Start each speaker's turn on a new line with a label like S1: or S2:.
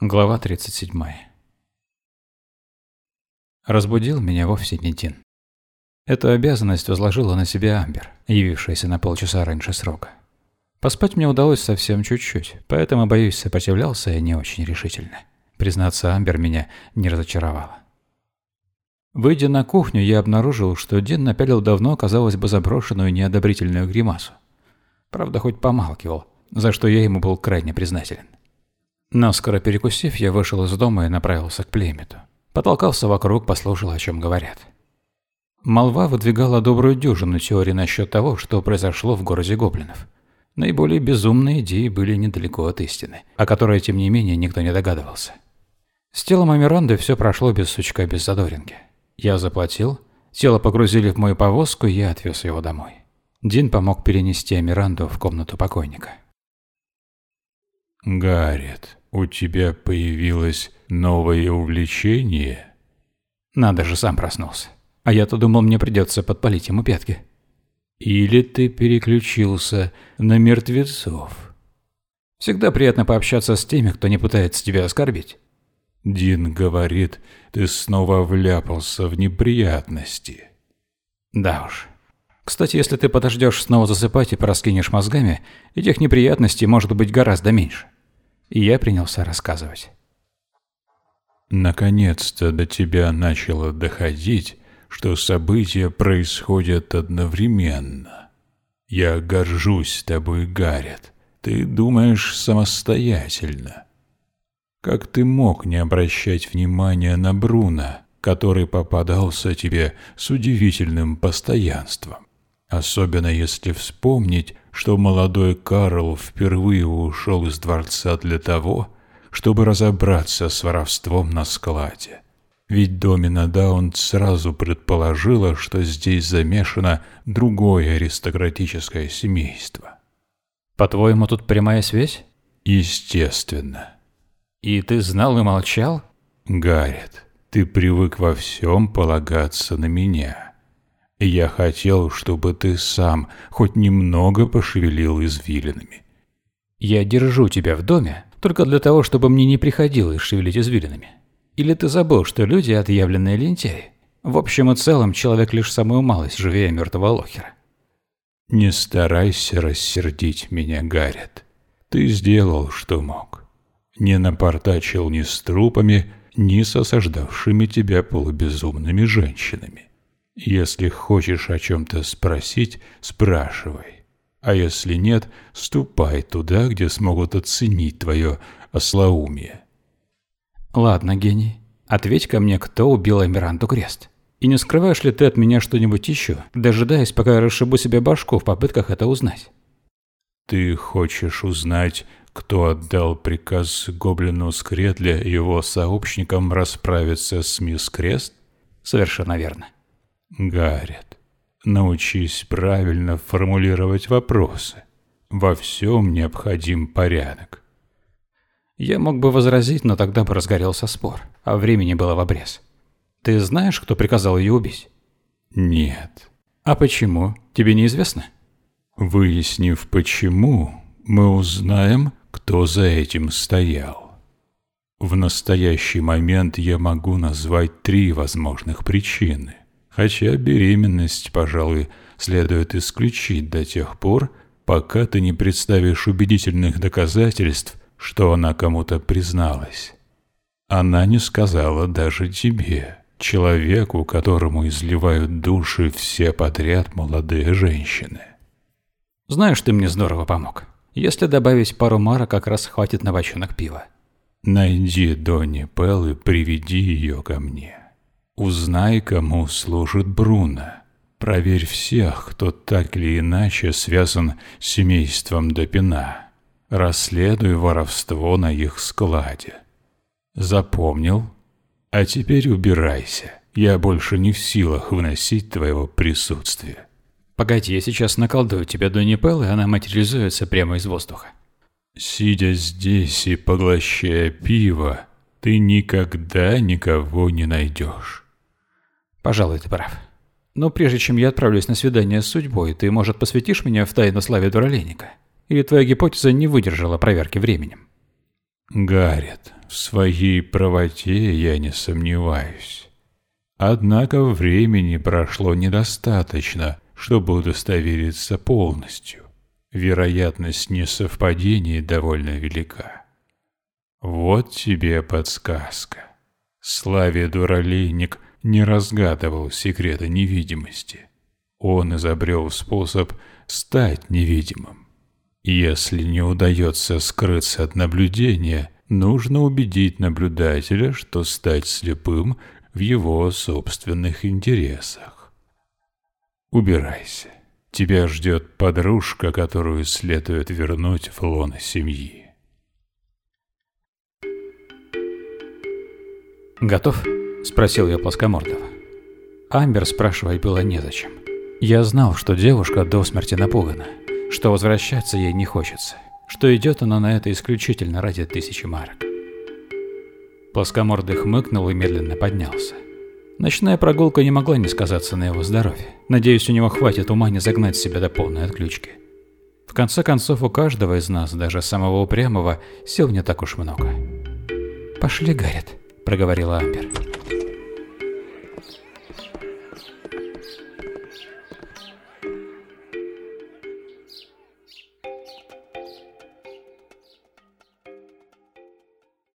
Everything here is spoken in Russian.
S1: Глава 37. Разбудил меня вовсе не Тин. Эту обязанность возложила на себя Амбер, явившаяся на полчаса раньше срока. Поспать мне удалось совсем чуть-чуть, поэтому, боюсь, сопротивлялся я не очень решительно. Признаться, Амбер меня не разочаровала. Выйдя на кухню, я обнаружил, что Дин напялил давно, казалось бы, заброшенную неодобрительную гримасу. Правда, хоть помалкивал, за что я ему был крайне признателен. Наскоро перекусив, я вышел из дома и направился к племету. Потолкался вокруг, послушал, о чем говорят. Молва выдвигала добрую дюжину теорий насчет того, что произошло в городе гоблинов. Наиболее безумные идеи были недалеко от истины, о которой, тем не менее, никто не догадывался. С телом Амиранды все прошло без сучка, без задоринки. Я заплатил, тело погрузили в мою повозку, и я отвез его домой. Дин помог перенести Амиранду в комнату покойника.
S2: «Гаррет, у тебя появилось новое увлечение?»
S1: Надо же, сам проснулся. А я-то думал, мне придется подпалить ему пятки.
S2: «Или ты переключился на мертвецов?»
S1: Всегда приятно пообщаться с теми, кто не пытается тебя оскорбить.
S2: Дин говорит, ты снова вляпался в неприятности.
S1: Да уж. Кстати, если ты подождешь снова засыпать и пораскинешь мозгами, этих неприятностей может быть гораздо меньше. И я принялся рассказывать.
S2: Наконец-то до тебя начало доходить, что события происходят одновременно. Я горжусь тобой, Гаррет. Ты думаешь самостоятельно. Как ты мог не обращать внимания на Бруно, который попадался тебе с удивительным постоянством? Особенно если вспомнить, что молодой Карл впервые ушел из дворца для того, чтобы разобраться с воровством на складе. Ведь Домина Даун сразу предположила, что здесь замешано другое аристократическое семейство.
S1: По-твоему, тут прямая связь?
S2: Естественно.
S1: И ты знал и молчал?
S2: Гаррет, ты привык во всем полагаться на меня. Я хотел, чтобы ты сам хоть немного пошевелил извилинами.
S1: Я держу тебя в доме только для того, чтобы мне не приходилось шевелить извилинами. Или ты забыл, что люди – отъявленные лентяи? В общем и целом, человек лишь самую малость живее мертвого лохера.
S2: Не старайся рассердить меня, Гаррет. Ты сделал, что мог. Не напортачил ни с трупами, ни с осаждавшими тебя полубезумными женщинами. Если хочешь о чем-то спросить, спрашивай. А если нет, ступай туда, где смогут оценить твое ослоумие.
S1: Ладно, гений. Ответь ко мне, кто убил Эмиранду Крест. И не скрываешь ли ты от меня что-нибудь еще, дожидаясь, пока я расшибу себе башку в попытках это узнать?
S2: Ты хочешь узнать, кто отдал приказ Гоблину Скретле и его сообщникам расправиться с мисс Крест?
S1: Совершенно верно.
S2: Гаррет, научись правильно формулировать вопросы. Во всем необходим порядок.
S1: Я мог бы возразить, но тогда бы разгорелся спор, а времени было в обрез. Ты знаешь, кто приказал ее убить?
S2: Нет.
S1: А почему? Тебе неизвестно?
S2: Выяснив почему, мы узнаем, кто за этим стоял. В настоящий момент я могу назвать три возможных причины – Хотя беременность, пожалуй, следует исключить до тех пор, пока ты не представишь убедительных доказательств, что она кому-то призналась. Она не сказала даже тебе, человеку, которому изливают души все подряд молодые женщины.
S1: Знаешь, ты мне здорово помог. Если добавить пару мара, как раз хватит на бочонок пива.
S2: Найди Донни Пелл и приведи ее ко мне. Узнай, кому служит Бруно. Проверь всех, кто так или иначе связан с семейством Допина. Расследуй воровство на их складе. Запомнил? А теперь убирайся. Я больше не в силах выносить твоего присутствия.
S1: Погоди, я сейчас наколдую тебя до Непел, и она материализуется прямо из воздуха.
S2: Сидя здесь и поглощая пиво, ты никогда никого не найдешь.
S1: Пожалуй, ты прав. Но прежде чем я отправлюсь на свидание с судьбой, ты, может, посвятишь меня в тайну славе дуралейника? Или твоя гипотеза не выдержала проверки временем?
S2: Гаррет, в своей правоте я не сомневаюсь. Однако времени прошло недостаточно, чтобы удостовериться полностью. Вероятность несовпадений довольно велика. Вот тебе подсказка. Славе Дуралейник не разгадывал секрета невидимости. Он изобрел способ стать невидимым. Если не удается скрыться от наблюдения, нужно убедить наблюдателя, что стать слепым в его собственных интересах. Убирайся. Тебя ждет подружка, которую следует вернуть в лоно семьи.
S1: «Готов?» – спросил я плоскомордого. Амбер спрашивать было незачем. Я знал, что девушка до смерти напугана, что возвращаться ей не хочется, что идет она на это исключительно ради тысячи марок. Плоскомордый хмыкнул и медленно поднялся. Ночная прогулка не могла не сказаться на его здоровье. Надеюсь, у него хватит ума не загнать себя до полной отключки. В конце концов, у каждого из нас, даже самого упрямого, сил не так уж много. «Пошли, Гаррет», — проговорила Амбер.